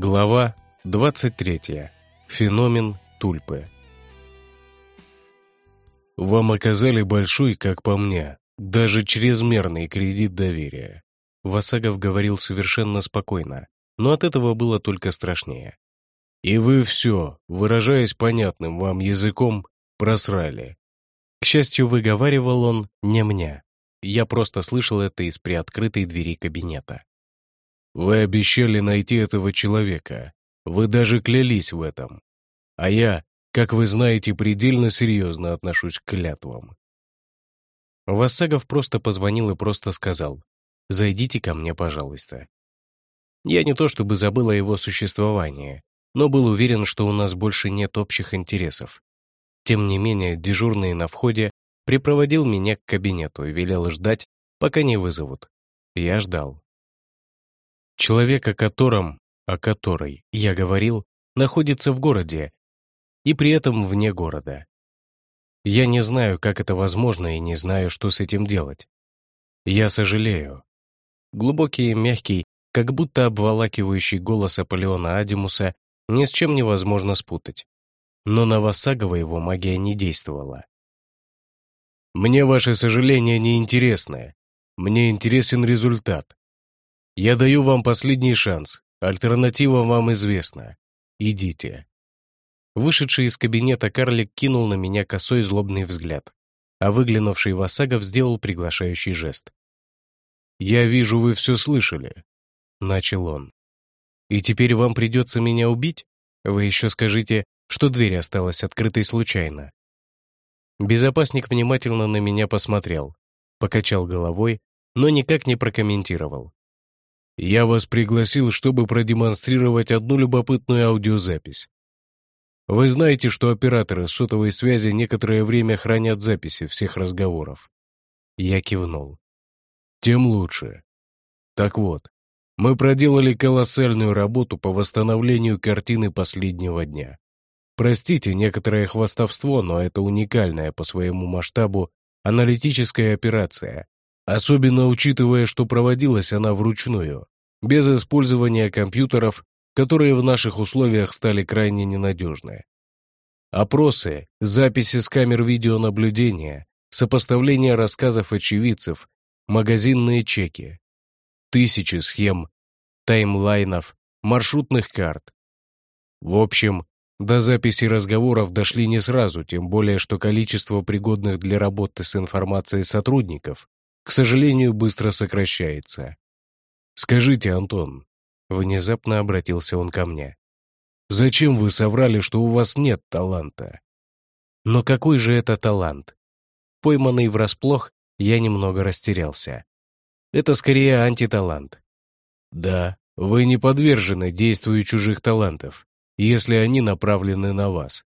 Глава 23. Феномен тульпы. Вам оказали большой, как по мне, даже чрезмерный кредит доверия. Васагов говорил совершенно спокойно, но от этого было только страшнее. И вы все, выражаясь понятным вам языком, просрали. К счастью, выговаривал он не мне. Я просто слышал это из приоткрытой двери кабинета. Вы обещали найти этого человека. Вы даже клялись в этом. А я, как вы знаете, предельно серьезно отношусь к клятвам. Вассагов просто позвонил и просто сказал «Зайдите ко мне, пожалуйста». Я не то чтобы забыл о его существовании, но был уверен, что у нас больше нет общих интересов. Тем не менее, дежурный на входе припроводил меня к кабинету и велел ждать, пока не вызовут. Я ждал. Человек, о котором, о которой я говорил, находится в городе и при этом вне города. Я не знаю, как это возможно, и не знаю, что с этим делать. Я сожалею. Глубокий и мягкий, как будто обволакивающий голос Аполеона Адимуса ни с чем невозможно спутать. Но на Васагова его магия не действовала. «Мне ваше сожаление не интересно. Мне интересен результат. Я даю вам последний шанс. Альтернатива вам известна. Идите». Вышедший из кабинета карлик кинул на меня косой злобный взгляд, а выглянувший Васагов сделал приглашающий жест. «Я вижу, вы все слышали», — начал он. «И теперь вам придется меня убить? Вы еще скажите, что дверь осталась открытой случайно». Безопасник внимательно на меня посмотрел, покачал головой, но никак не прокомментировал. Я вас пригласил, чтобы продемонстрировать одну любопытную аудиозапись. Вы знаете, что операторы сотовой связи некоторое время хранят записи всех разговоров. Я кивнул. Тем лучше. Так вот, мы проделали колоссальную работу по восстановлению картины последнего дня. Простите некоторое хвастовство, но это уникальная по своему масштабу аналитическая операция, особенно учитывая, что проводилась она вручную, без использования компьютеров, которые в наших условиях стали крайне ненадежны. Опросы, записи с камер видеонаблюдения, сопоставление рассказов очевидцев, магазинные чеки, тысячи схем, таймлайнов, маршрутных карт. В общем, до записи разговоров дошли не сразу, тем более что количество пригодных для работы с информацией сотрудников, к сожалению, быстро сокращается. «Скажите, Антон», — внезапно обратился он ко мне, «зачем вы соврали, что у вас нет таланта?» Но какой же это талант? Пойманный врасплох, я немного растерялся. Это скорее антиталант. Да, вы не подвержены действию чужих талантов, если они направлены на вас.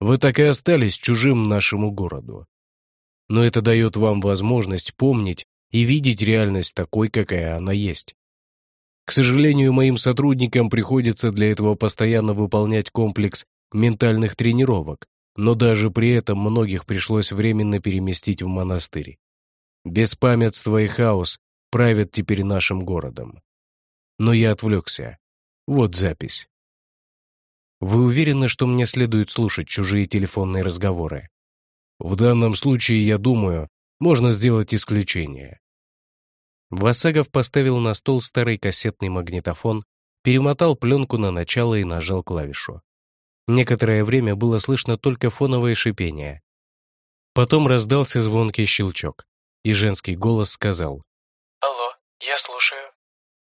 Вы так и остались чужим нашему городу. Но это дает вам возможность помнить и видеть реальность такой, какая она есть. К сожалению, моим сотрудникам приходится для этого постоянно выполнять комплекс ментальных тренировок, но даже при этом многих пришлось временно переместить в монастырь. Беспамятство и хаос правят теперь нашим городом. Но я отвлекся. Вот запись. Вы уверены, что мне следует слушать чужие телефонные разговоры? В данном случае, я думаю, можно сделать исключение. Васагов поставил на стол старый кассетный магнитофон, перемотал пленку на начало и нажал клавишу. Некоторое время было слышно только фоновое шипение. Потом раздался звонкий щелчок, и женский голос сказал «Алло, я слушаю».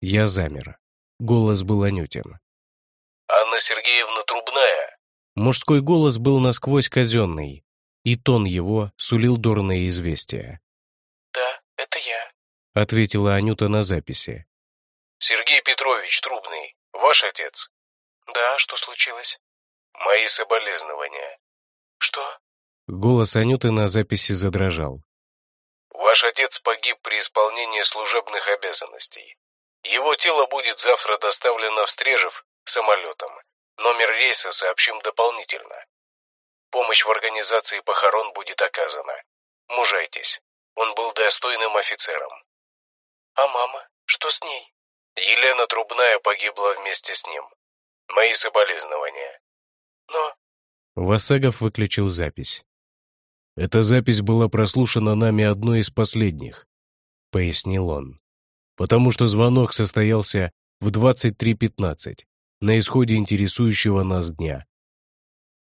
Я замер. Голос был Анютин. «Анна Сергеевна Трубная?» Мужской голос был насквозь казенный, и тон его сулил дурные известия. «Да, это я». — ответила Анюта на записи. «Сергей Петрович Трубный, ваш отец?» «Да, что случилось?» «Мои соболезнования». «Что?» Голос Анюты на записи задрожал. «Ваш отец погиб при исполнении служебных обязанностей. Его тело будет завтра доставлено в Стрежев самолетом. Номер рейса сообщим дополнительно. Помощь в организации похорон будет оказана. Мужайтесь. Он был достойным офицером. «А мама? Что с ней?» Елена Трубная погибла вместе с ним. Мои соболезнования. Но... Васагов выключил запись. Эта запись была прослушана нами одной из последних, пояснил он. Потому что звонок состоялся в 23.15 на исходе интересующего нас дня.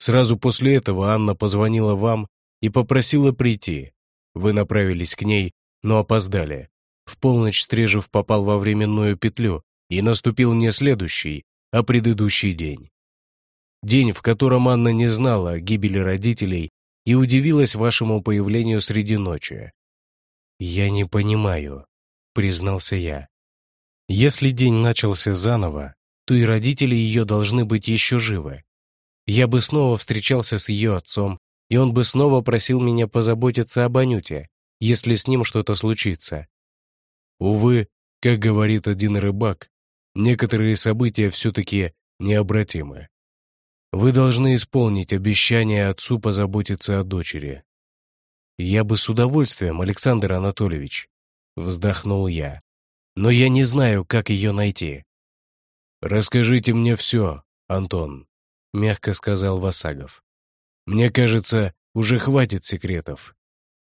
Сразу после этого Анна позвонила вам и попросила прийти. Вы направились к ней, но опоздали. В полночь Стрежев попал во временную петлю, и наступил не следующий, а предыдущий день. День, в котором Анна не знала о гибели родителей и удивилась вашему появлению среди ночи. «Я не понимаю», — признался я. «Если день начался заново, то и родители ее должны быть еще живы. Я бы снова встречался с ее отцом, и он бы снова просил меня позаботиться об Анюте, если с ним что-то случится. Увы, как говорит один рыбак, некоторые события все-таки необратимы. Вы должны исполнить обещание отцу позаботиться о дочери. Я бы с удовольствием, Александр Анатольевич, вздохнул я. Но я не знаю, как ее найти. Расскажите мне все, Антон, мягко сказал Васагов. Мне кажется, уже хватит секретов.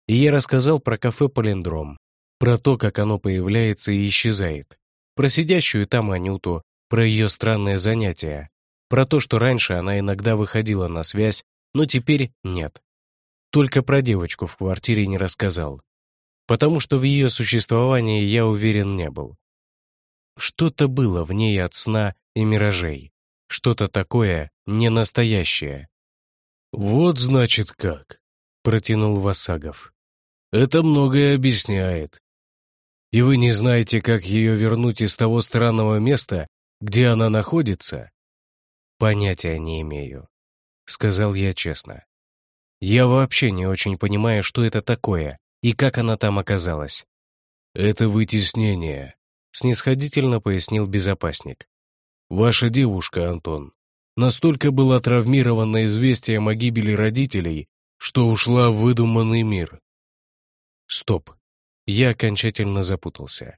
И я рассказал про кафе «Полиндром», про то, как оно появляется и исчезает, про сидящую там Анюту, про ее странное занятие, про то, что раньше она иногда выходила на связь, но теперь нет. Только про девочку в квартире не рассказал, потому что в ее существовании я уверен не был. Что-то было в ней от сна и миражей, что-то такое ненастоящее. «Вот значит как», — протянул Васагов. «Это многое объясняет. И вы не знаете, как ее вернуть из того странного места, где она находится? Понятия не имею, сказал я честно. Я вообще не очень понимаю, что это такое и как она там оказалась. Это вытеснение, снисходительно пояснил безопасник. Ваша девушка, Антон, настолько была травмирована известием о гибели родителей, что ушла в выдуманный мир. Стоп, я окончательно запутался.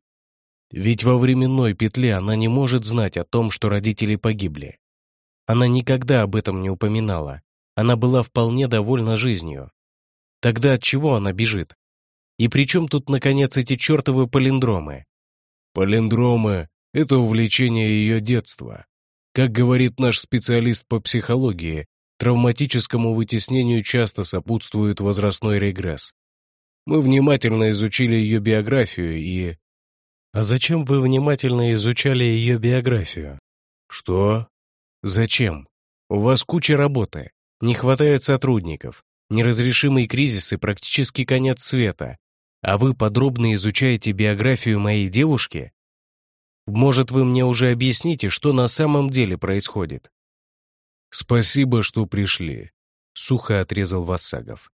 Ведь во временной петле она не может знать о том, что родители погибли. Она никогда об этом не упоминала. Она была вполне довольна жизнью. Тогда от чего она бежит? И при чем тут, наконец, эти чертовы палиндромы? Палиндромы — это увлечение ее детства. Как говорит наш специалист по психологии, травматическому вытеснению часто сопутствует возрастной регресс. Мы внимательно изучили ее биографию и... А зачем вы внимательно изучали ее биографию? Что? Зачем? У вас куча работы, не хватает сотрудников, неразрешимый кризис и практически конец света. А вы подробно изучаете биографию моей девушки? Может, вы мне уже объясните, что на самом деле происходит? Спасибо, что пришли, сухо отрезал Вассагов.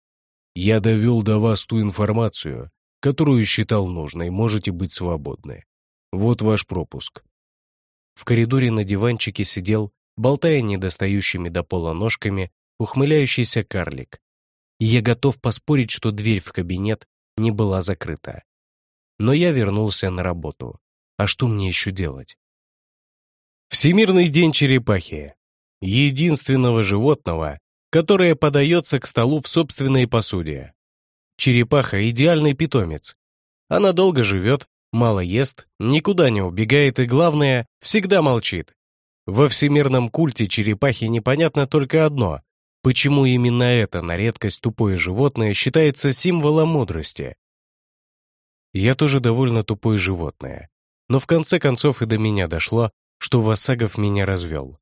Я довел до вас ту информацию, которую считал нужной, можете быть свободны. Вот ваш пропуск». В коридоре на диванчике сидел, болтая недостающими до пола ножками, ухмыляющийся карлик. И я готов поспорить, что дверь в кабинет не была закрыта. Но я вернулся на работу. А что мне еще делать? Всемирный день черепахи. Единственного животного, которая подается к столу в собственной посуде. Черепаха – идеальный питомец. Она долго живет, мало ест, никуда не убегает и, главное, всегда молчит. Во всемирном культе черепахи непонятно только одно – почему именно это на редкость тупое животное считается символом мудрости. Я тоже довольно тупое животное, но в конце концов и до меня дошло, что Васагов меня развел.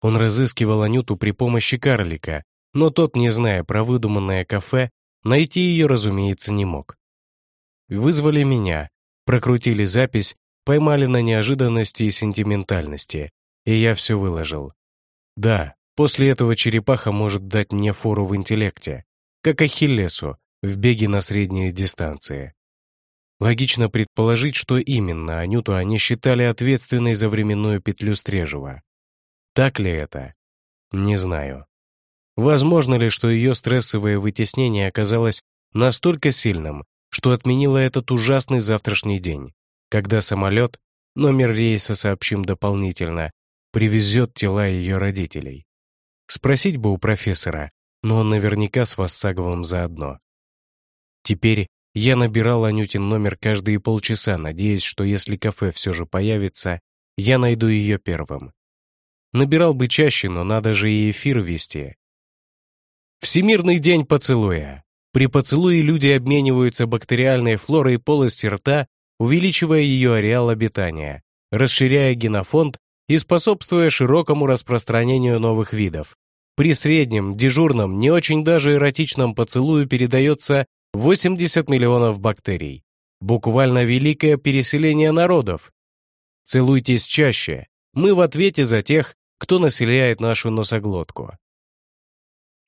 Он разыскивал Анюту при помощи карлика, но тот, не зная про выдуманное кафе, найти ее, разумеется, не мог. Вызвали меня, прокрутили запись, поймали на неожиданности и сентиментальности, и я все выложил. Да, после этого черепаха может дать мне фору в интеллекте, как Ахиллесу в беге на средние дистанции. Логично предположить, что именно Анюту они считали ответственной за временную петлю Стрежева. Так ли это? Не знаю. Возможно ли, что ее стрессовое вытеснение оказалось настолько сильным, что отменило этот ужасный завтрашний день, когда самолет, Номер рейса сообщим дополнительно. Привезет тела ее родителей. Спросить бы у профессора, но он наверняка с Вассаговым заодно. Теперь я набирал Анютин номер каждые полчаса, надеясь, что если кафе все же появится, я найду ее первым. Набирал бы чаще, но надо же и эфир вести. Всемирный день поцелуя. При поцелуе люди обмениваются бактериальной флорой полости рта, увеличивая ее ареал обитания, расширяя генофонд и способствуя широкому распространению новых видов. При среднем, дежурном, не очень даже эротичном поцелую передается 80 миллионов бактерий. Буквально великое переселение народов. Целуйтесь чаще. Мы в ответе за тех, кто населяет нашу носоглотку.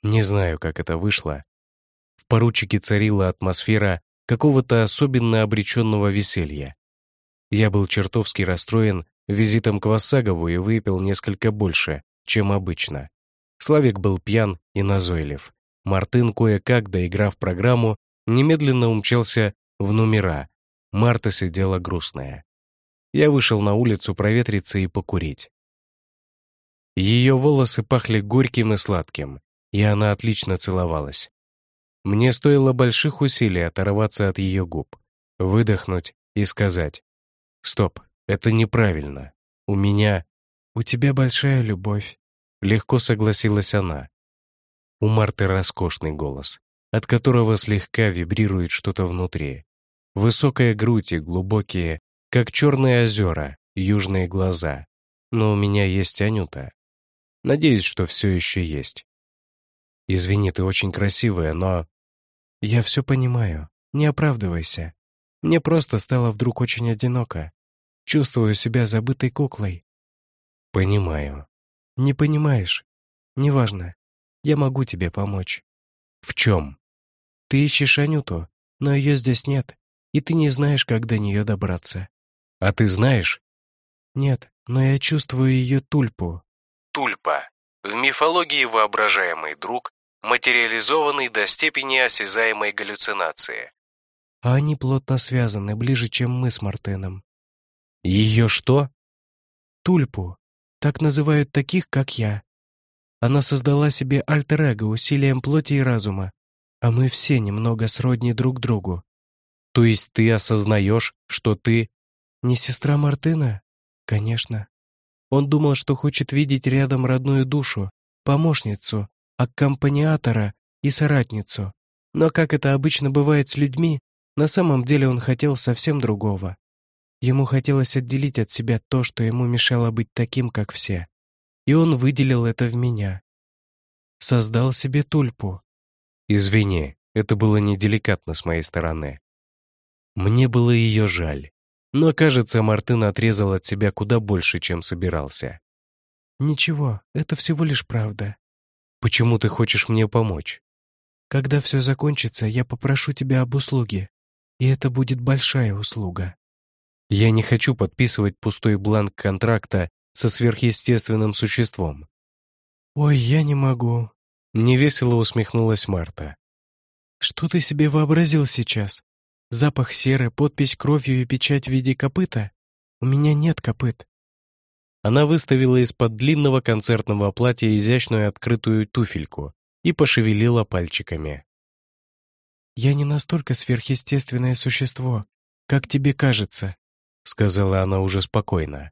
Не знаю, как это вышло. В поручике царила атмосфера какого-то особенно обреченного веселья. Я был чертовски расстроен визитом к Вассагову и выпил несколько больше, чем обычно. Славик был пьян и назойлив. Мартын, кое-как доиграв программу, немедленно умчался в номера. Марта сидела грустная. Я вышел на улицу проветриться и покурить. Ее волосы пахли горьким и сладким, и она отлично целовалась. Мне стоило больших усилий оторваться от ее губ, выдохнуть и сказать «Стоп, это неправильно. У меня...» «У тебя большая любовь», — легко согласилась она. У Марты роскошный голос, от которого слегка вибрирует что-то внутри. Высокая грудь и глубокие, как черные озера, южные глаза. Но у меня есть Анюта. Надеюсь, что все еще есть. Извини, ты очень красивая, но... Я все понимаю. Не оправдывайся. Мне просто стало вдруг очень одиноко. Чувствую себя забытой куклой. Понимаю. Не понимаешь? Неважно. Я могу тебе помочь. В чем? Ты ищешь Анюту, но ее здесь нет, и ты не знаешь, как до нее добраться. А ты знаешь? Нет, но я чувствую ее тульпу. Тульпа. В мифологии воображаемый друг, материализованный до степени осязаемой галлюцинации. А они плотно связаны, ближе, чем мы с Мартеном. Ее что? Тульпу. Так называют таких, как я. Она создала себе альтер-эго усилием плоти и разума, а мы все немного сродни друг другу. То есть ты осознаешь, что ты... Не сестра Мартына? Конечно. Он думал, что хочет видеть рядом родную душу, помощницу, аккомпаниатора и соратницу. Но, как это обычно бывает с людьми, на самом деле он хотел совсем другого. Ему хотелось отделить от себя то, что ему мешало быть таким, как все. И он выделил это в меня. Создал себе тульпу. Извини, это было неделикатно с моей стороны. Мне было ее жаль. Но, кажется, Мартын отрезал от себя куда больше, чем собирался. «Ничего, это всего лишь правда. Почему ты хочешь мне помочь? Когда все закончится, я попрошу тебя об услуге, и это будет большая услуга. Я не хочу подписывать пустой бланк контракта со сверхъестественным существом. Ой, я не могу. Невесело усмехнулась Марта. Что ты себе вообразил сейчас? Запах серы, подпись кровью и печать в виде копыта? У меня нет копыт. Она выставила из-под длинного концертного платья изящную открытую туфельку и пошевелила пальчиками. «Я не настолько сверхъестественное существо, как тебе кажется», сказала она уже спокойно.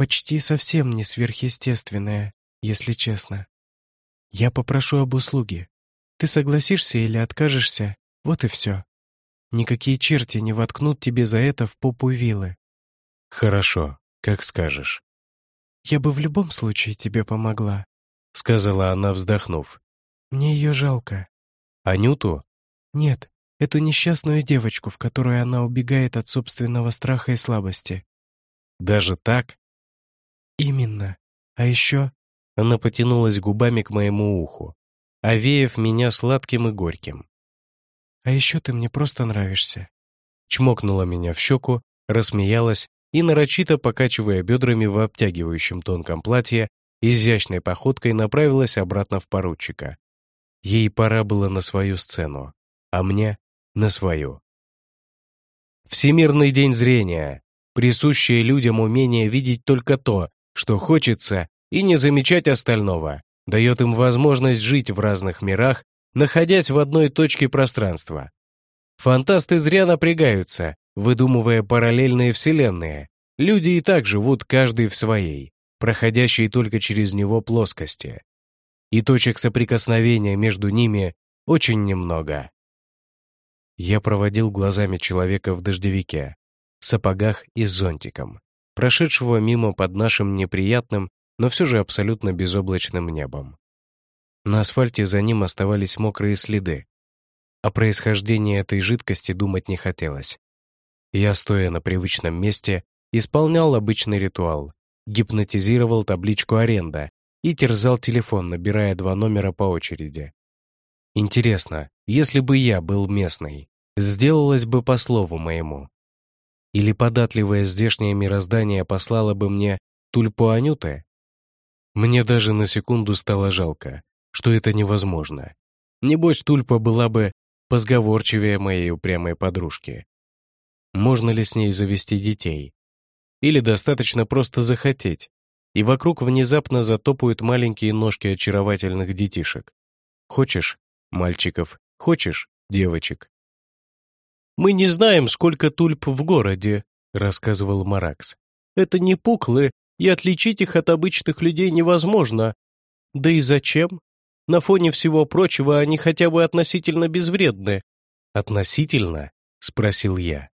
«Почти совсем не сверхъестественное, если честно. Я попрошу об услуге. Ты согласишься или откажешься, вот и все. Никакие черти не воткнут тебе за это в попу вилы». «Хорошо, как скажешь». «Я бы в любом случае тебе помогла», — сказала она, вздохнув. «Мне ее жалко». «Анюту?» «Нет, эту несчастную девочку, в которую она убегает от собственного страха и слабости. Даже так? Именно. А еще... Она потянулась губами к моему уху, овеяв меня сладким и горьким. А еще ты мне просто нравишься. Чмокнула меня в щеку, рассмеялась и, нарочито покачивая бедрами в обтягивающем тонком платье, изящной походкой направилась обратно в поручика. Ей пора было на свою сцену, а мне на свою. Всемирный день зрения. Присущее людям умение видеть только то, что хочется, и не замечать остального, дает им возможность жить в разных мирах, находясь в одной точке пространства. Фантасты зря напрягаются, выдумывая параллельные вселенные. Люди и так живут каждый в своей, проходящей только через него плоскости. И точек соприкосновения между ними очень немного. Я проводил глазами человека в дождевике, сапогах и зонтиком, прошедшего мимо под нашим неприятным, но все же абсолютно безоблачным небом. На асфальте за ним оставались мокрые следы. О происхождении этой жидкости думать не хотелось. Я, стоя на привычном месте, исполнял обычный ритуал, гипнотизировал табличку «Аренда» и терзал телефон, набирая два номера по очереди. Интересно, если бы я был местный, сделалось бы по слову моему. Или податливое здешнее мироздание послало бы мне тульпу Анюты? Мне даже на секунду стало жалко, что это невозможно. Небось, тульпа была бы позговорчивее моей упрямой подружки. Можно ли с ней завести детей? Или достаточно просто захотеть, и вокруг внезапно затопают маленькие ножки очаровательных детишек. Хочешь — мальчиков, хочешь — девочек. «Мы не знаем, сколько тульп в городе», — рассказывал Маракс. «Это не пуклы, и отличить их от обычных людей невозможно. Да и зачем? На фоне всего прочего они хотя бы относительно безвредны». «Относительно?» — спросил я.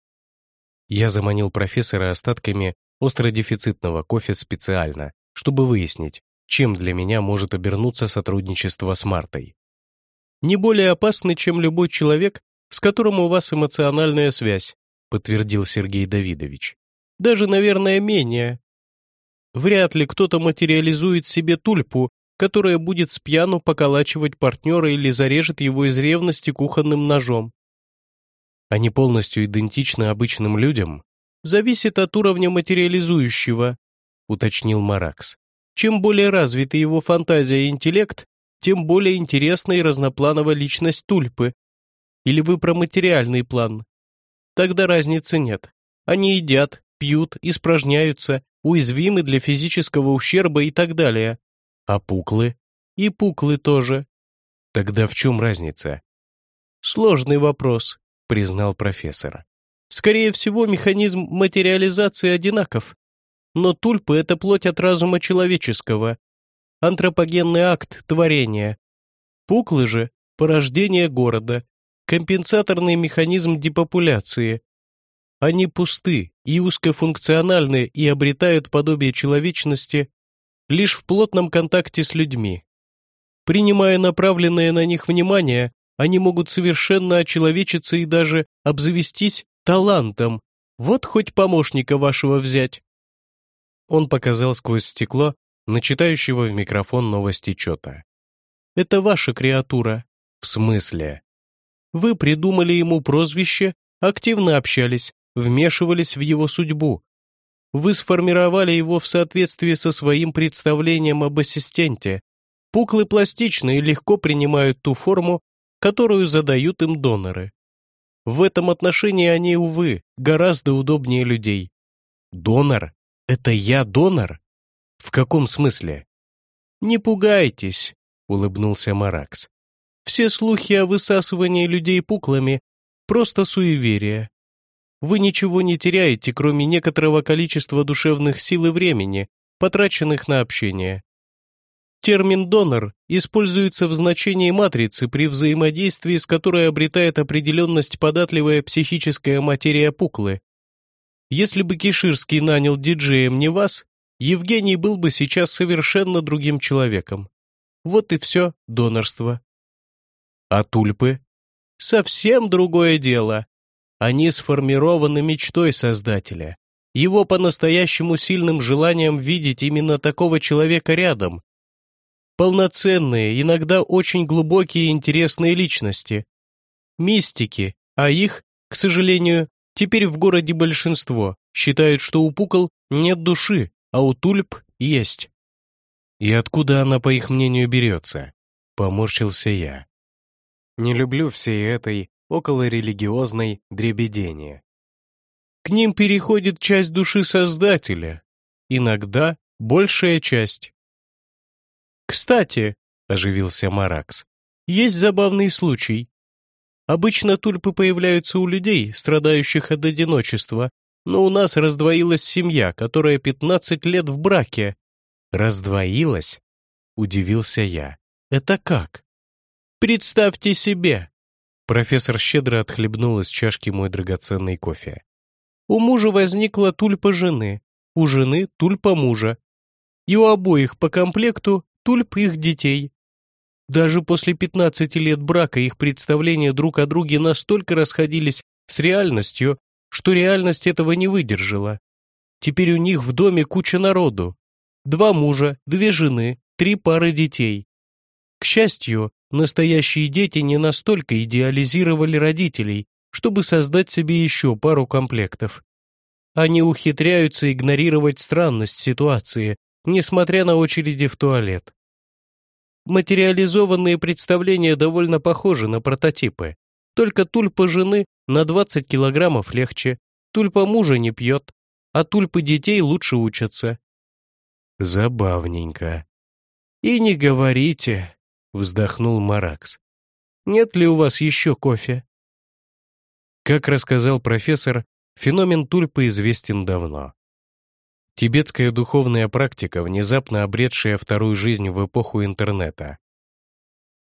Я заманил профессора остатками остродефицитного кофе специально, чтобы выяснить, чем для меня может обернуться сотрудничество с Мартой. «Не более опасны, чем любой человек, с которым у вас эмоциональная связь», подтвердил Сергей Давидович. «Даже, наверное, менее. Вряд ли кто-то материализует себе тульпу, которая будет с пьяну поколачивать партнера или зарежет его из ревности кухонным ножом. Они полностью идентичны обычным людям? Зависит от уровня материализующего, уточнил Маракс. Чем более развита его фантазия и интеллект, тем более интересна и разнопланова личность тульпы, или вы про материальный план? Тогда разницы нет. Они едят, пьют, испражняются, уязвимы для физического ущерба и так далее. А пуклы? И пуклы тоже. Тогда в чем разница? Сложный вопрос, признал профессор. Скорее всего, механизм материализации одинаков. Но тульпы — это плоть от разума человеческого. Антропогенный акт творения. Пуклы же — порождение города, компенсаторный механизм депопуляции. Они пусты и узкофункциональны и обретают подобие человечности лишь в плотном контакте с людьми. Принимая направленное на них внимание, они могут совершенно очеловечиться и даже обзавестись талантом. Вот хоть помощника вашего взять. Он показал сквозь стекло начитающего в микрофон новости чета. «Это ваша креатура». «В смысле?» Вы придумали ему прозвище, активно общались, вмешивались в его судьбу. Вы сформировали его в соответствии со своим представлением об ассистенте. Пуклы пластичны и легко принимают ту форму, которую задают им доноры. В этом отношении они, увы, гораздо удобнее людей. Донор? Это я донор? В каком смысле? Не пугайтесь, улыбнулся Маракс. Все слухи о высасывании людей пуклами – просто суеверие. Вы ничего не теряете, кроме некоторого количества душевных сил и времени, потраченных на общение. Термин «донор» используется в значении матрицы, при взаимодействии с которой обретает определенность податливая психическая материя пуклы. Если бы Киширский нанял диджеем не вас, Евгений был бы сейчас совершенно другим человеком. Вот и все донорство. А тульпы? Совсем другое дело. Они сформированы мечтой Создателя, его по-настоящему сильным желанием видеть именно такого человека рядом. Полноценные, иногда очень глубокие и интересные личности. Мистики, а их, к сожалению, теперь в городе большинство, считают, что у пукол нет души, а у тульп есть. И откуда она, по их мнению, берется? Поморщился я. Не люблю всей этой околорелигиозной дребедения. К ним переходит часть души Создателя, иногда большая часть. «Кстати», — оживился Маракс, — «есть забавный случай. Обычно тульпы появляются у людей, страдающих от одиночества, но у нас раздвоилась семья, которая 15 лет в браке». «Раздвоилась?» — удивился я. «Это как?» «Представьте себе!» Профессор щедро отхлебнул из чашки мой драгоценный кофе. «У мужа возникла тульпа жены, у жены тульпа мужа, и у обоих по комплекту тульп их детей. Даже после 15 лет брака их представления друг о друге настолько расходились с реальностью, что реальность этого не выдержала. Теперь у них в доме куча народу. Два мужа, две жены, три пары детей. К счастью, настоящие дети не настолько идеализировали родителей, чтобы создать себе еще пару комплектов. Они ухитряются игнорировать странность ситуации, несмотря на очереди в туалет. Материализованные представления довольно похожи на прототипы. Только тульпа жены на 20 килограммов легче, тульпа мужа не пьет, а тульпы детей лучше учатся. Забавненько. И не говорите, вздохнул Маракс. Нет ли у вас еще кофе? Как рассказал профессор, феномен тульпы известен давно. Тибетская духовная практика, внезапно обретшая вторую жизнь в эпоху интернета.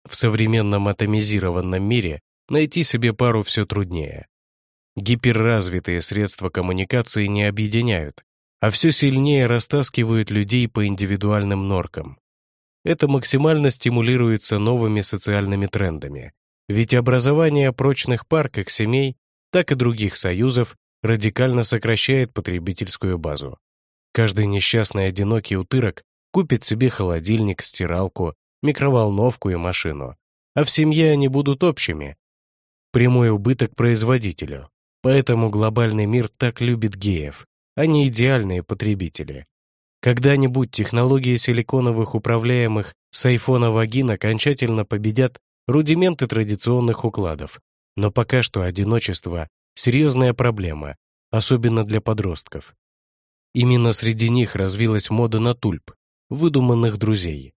В современном атомизированном мире найти себе пару все труднее. Гиперразвитые средства коммуникации не объединяют, а все сильнее растаскивают людей по индивидуальным норкам. Это максимально стимулируется новыми социальными трендами, ведь образование прочных пар как семей, так и других союзов радикально сокращает потребительскую базу. Каждый несчастный одинокий утырок купит себе холодильник, стиралку, микроволновку и машину, а в семье они будут общими. Прямой убыток производителю. Поэтому глобальный мир так любит геев, не идеальные потребители. Когда-нибудь технологии силиконовых управляемых с айфона вагин окончательно победят рудименты традиционных укладов, но пока что одиночество — серьезная проблема, особенно для подростков. Именно среди них развилась мода на тульп, выдуманных друзей.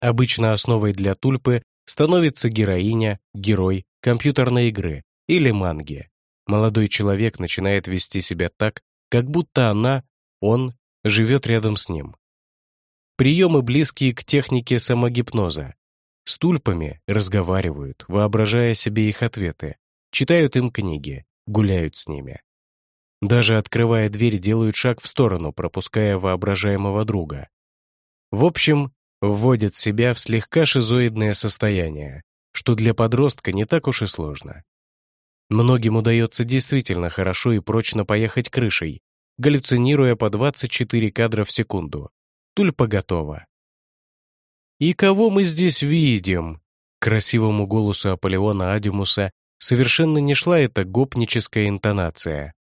Обычно основой для тульпы становится героиня, герой компьютерной игры или манги. Молодой человек начинает вести себя так, как будто она, он, живет рядом с ним. Приемы близкие к технике самогипноза. С тульпами разговаривают, воображая себе их ответы, читают им книги, гуляют с ними. Даже открывая дверь, делают шаг в сторону, пропуская воображаемого друга. В общем, вводят себя в слегка шизоидное состояние, что для подростка не так уж и сложно. Многим удается действительно хорошо и прочно поехать крышей, галлюцинируя по 24 кадра в секунду. Тульпа готова. «И кого мы здесь видим?» Красивому голосу Аполеона Адимуса совершенно не шла эта гопническая интонация.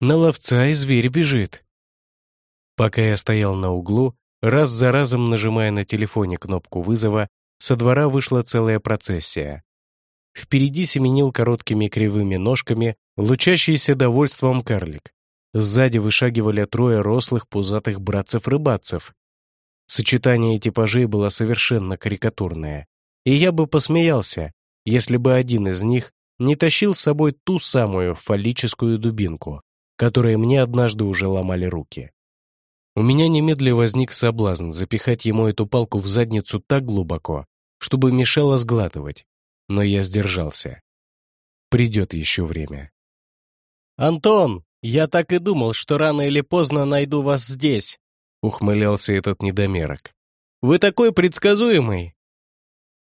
На ловца и зверь бежит. Пока я стоял на углу, раз за разом нажимая на телефоне кнопку вызова, со двора вышла целая процессия. Впереди семенил короткими кривыми ножками лучащийся довольством карлик. Сзади вышагивали трое рослых пузатых братцев-рыбацев. Сочетание типажей было совершенно карикатурное, и я бы посмеялся, если бы один из них не тащил с собой ту самую фаллическую дубинку, которые мне однажды уже ломали руки. У меня немедля возник соблазн запихать ему эту палку в задницу так глубоко, чтобы мешало сглатывать, но я сдержался. Придет еще время. «Антон, я так и думал, что рано или поздно найду вас здесь», ухмылялся этот недомерок. «Вы такой предсказуемый!»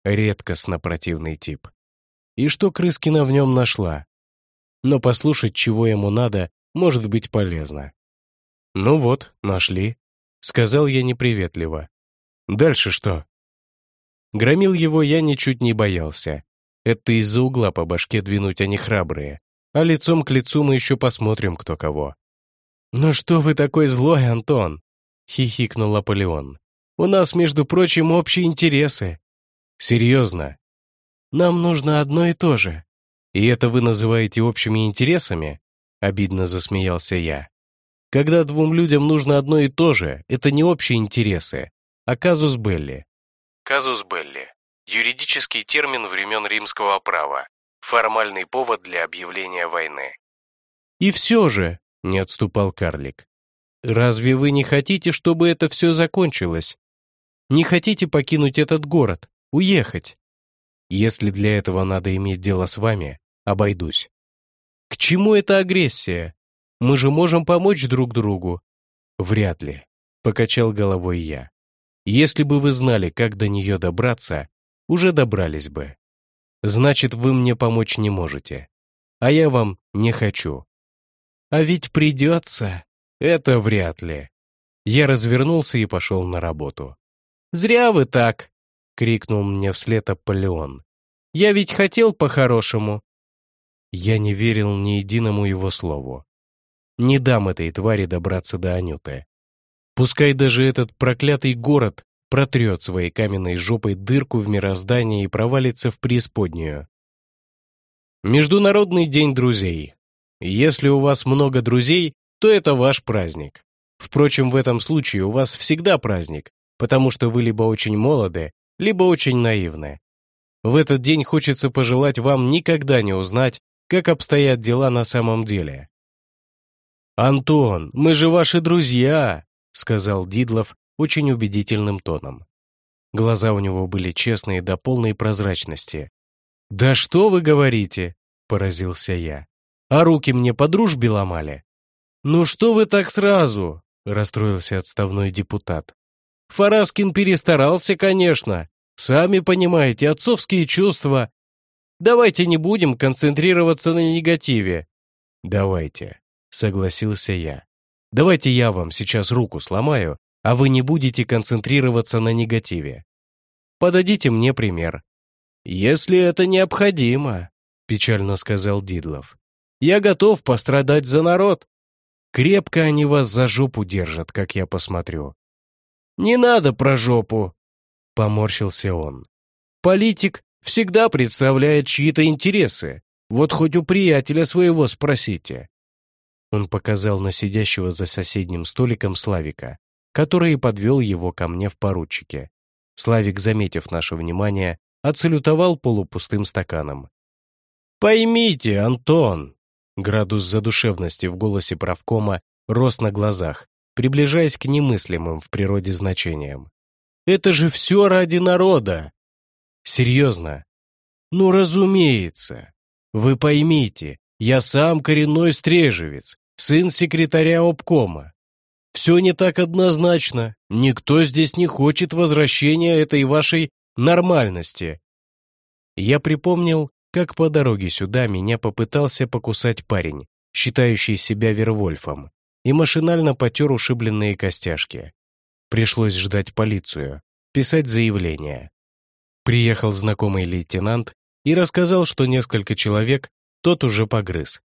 Редкостно противный тип. И что Крыскина в нем нашла? Но послушать, чего ему надо, может быть полезно. «Ну вот, нашли», — сказал я неприветливо. «Дальше что?» Громил его я ничуть не боялся. Это из-за угла по башке двинуть они храбрые, а лицом к лицу мы еще посмотрим, кто кого. «Ну что вы такой злой, Антон?» — хихикнул Аполеон. «У нас, между прочим, общие интересы». «Серьезно?» «Нам нужно одно и то же». «И это вы называете общими интересами?» — обидно засмеялся я. «Когда двум людям нужно одно и то же, это не общие интересы, а казус белли». Казус белли – юридический термин времен римского права, формальный повод для объявления войны. «И все же», — не отступал карлик, «разве вы не хотите, чтобы это все закончилось? Не хотите покинуть этот город, уехать? Если для этого надо иметь дело с вами, обойдусь. К чему эта агрессия? Мы же можем помочь друг другу. Вряд ли, покачал головой я. Если бы вы знали, как до нее добраться, уже добрались бы. Значит, вы мне помочь не можете. А я вам не хочу. А ведь придется. Это вряд ли. Я развернулся и пошел на работу. «Зря вы так!» — крикнул мне вслед Аполеон. «Я ведь хотел по-хорошему!» Я не верил ни единому его слову. Не дам этой твари добраться до Анюты. Пускай даже этот проклятый город протрет своей каменной жопой дырку в мироздании и провалится в преисподнюю. Международный день друзей. Если у вас много друзей, то это ваш праздник. Впрочем, в этом случае у вас всегда праздник, потому что вы либо очень молоды, либо очень наивны. В этот день хочется пожелать вам никогда не узнать, как обстоят дела на самом деле. «Антон, мы же ваши друзья!» — сказал Дидлов очень убедительным тоном. Глаза у него были честные до полной прозрачности. «Да что вы говорите?» — поразился я. «А руки мне по дружбе ломали?» «Ну что вы так сразу?» — расстроился отставной депутат. «Фараскин перестарался, конечно. Сами понимаете, отцовские чувства. Давайте не будем концентрироваться на негативе». «Давайте», — согласился я. «Давайте я вам сейчас руку сломаю, а вы не будете концентрироваться на негативе. Подадите мне пример». «Если это необходимо», — печально сказал Дидлов. «Я готов пострадать за народ». Крепко они вас за жопу держат, как я посмотрю. «Не надо про жопу», — поморщился он. «Политик всегда представляет чьи-то интересы. Вот хоть у приятеля своего спросите». Он показал на сидящего за соседним столиком Славика, который подвел его ко мне в поручике. Славик, заметив наше внимание, отсалютовал полупустым стаканом. «Поймите, Антон!» Градус задушевности в голосе правкома рос на глазах, приближаясь к немыслимым в природе значениям. «Это же все ради народа!» «Серьезно?» «Ну, разумеется! Вы поймите, я сам коренной стрежевец, сын секретаря обкома. Все не так однозначно. Никто здесь не хочет возвращения этой вашей нормальности. Я припомнил, как по дороге сюда меня попытался покусать парень, считающий себя Вервольфом, и машинально потер ушибленные костяшки. Пришлось ждать полицию, писать заявление. Приехал знакомый лейтенант и рассказал, что несколько человек тот уже погрыз.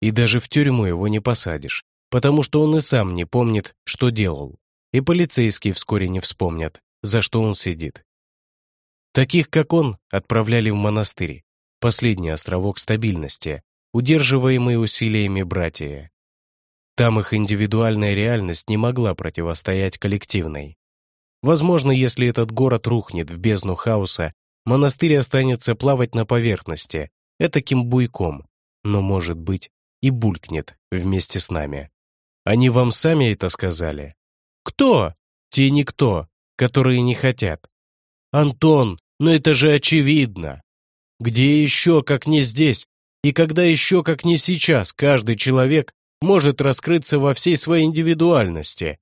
И даже в тюрьму его не посадишь, потому что он и сам не помнит, что делал, и полицейские вскоре не вспомнят, за что он сидит. Таких, как он, отправляли в монастырь, последний островок стабильности, удерживаемый усилиями братья. Там их индивидуальная реальность не могла противостоять коллективной. Возможно, если этот город рухнет в бездну хаоса, монастырь останется плавать на поверхности, этаким буйком, но, может быть, и булькнет вместе с нами. Они вам сами это сказали? Кто? Те никто, которые не хотят. Антон, но это же очевидно. Где еще, как не здесь, и когда еще, как не сейчас, каждый человек может раскрыться во всей своей индивидуальности?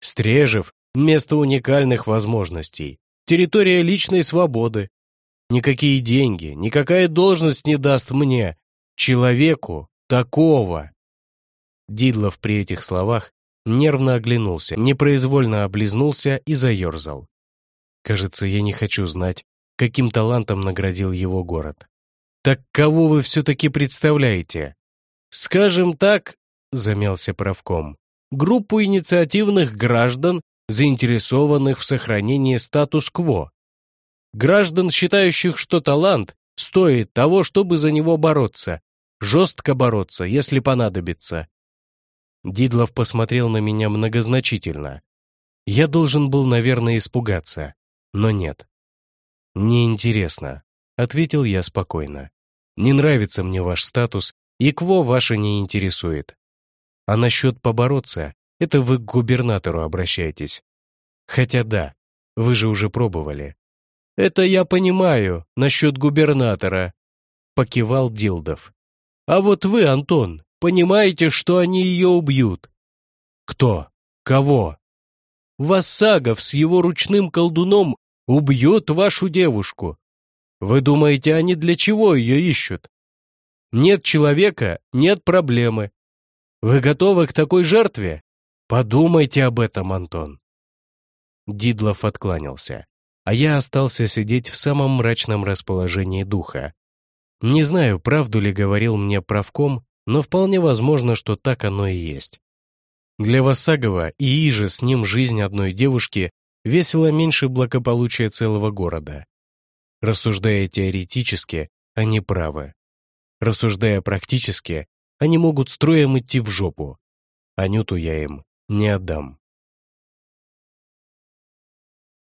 Стрежев – место уникальных возможностей, территория личной свободы. Никакие деньги, никакая должность не даст мне, человеку, такого. Дидлов при этих словах нервно оглянулся, непроизвольно облизнулся и заерзал. Кажется, я не хочу знать, каким талантом наградил его город. Так кого вы все-таки представляете? Скажем так, замялся правком, группу инициативных граждан, заинтересованных в сохранении статус-кво. Граждан, считающих, что талант стоит того, чтобы за него бороться, жестко бороться, если понадобится». Дидлов посмотрел на меня многозначительно. Я должен был, наверное, испугаться, но нет. «Неинтересно», — ответил я спокойно. «Не нравится мне ваш статус, и КВО ваше не интересует. А насчет побороться, это вы к губернатору обращайтесь. Хотя да, вы же уже пробовали. Это я понимаю, насчет губернатора, покивал Дилдов. А вот вы, Антон, понимаете, что они ее убьют? Кто? Кого? Вассагов с его ручным колдуном убьет вашу девушку. Вы думаете, они для чего ее ищут? Нет человека — нет проблемы. Вы готовы к такой жертве? Подумайте об этом, Антон. Дидлов откланялся, а я остался сидеть в самом мрачном расположении духа. Не знаю, правду ли говорил мне правком, но вполне возможно, что так оно и есть. Для Васагова и иже с ним жизнь одной девушки весила меньше благополучия целого города. Рассуждая теоретически, они правы. Рассуждая практически, они могут строем идти в жопу. Анюту я им не отдам.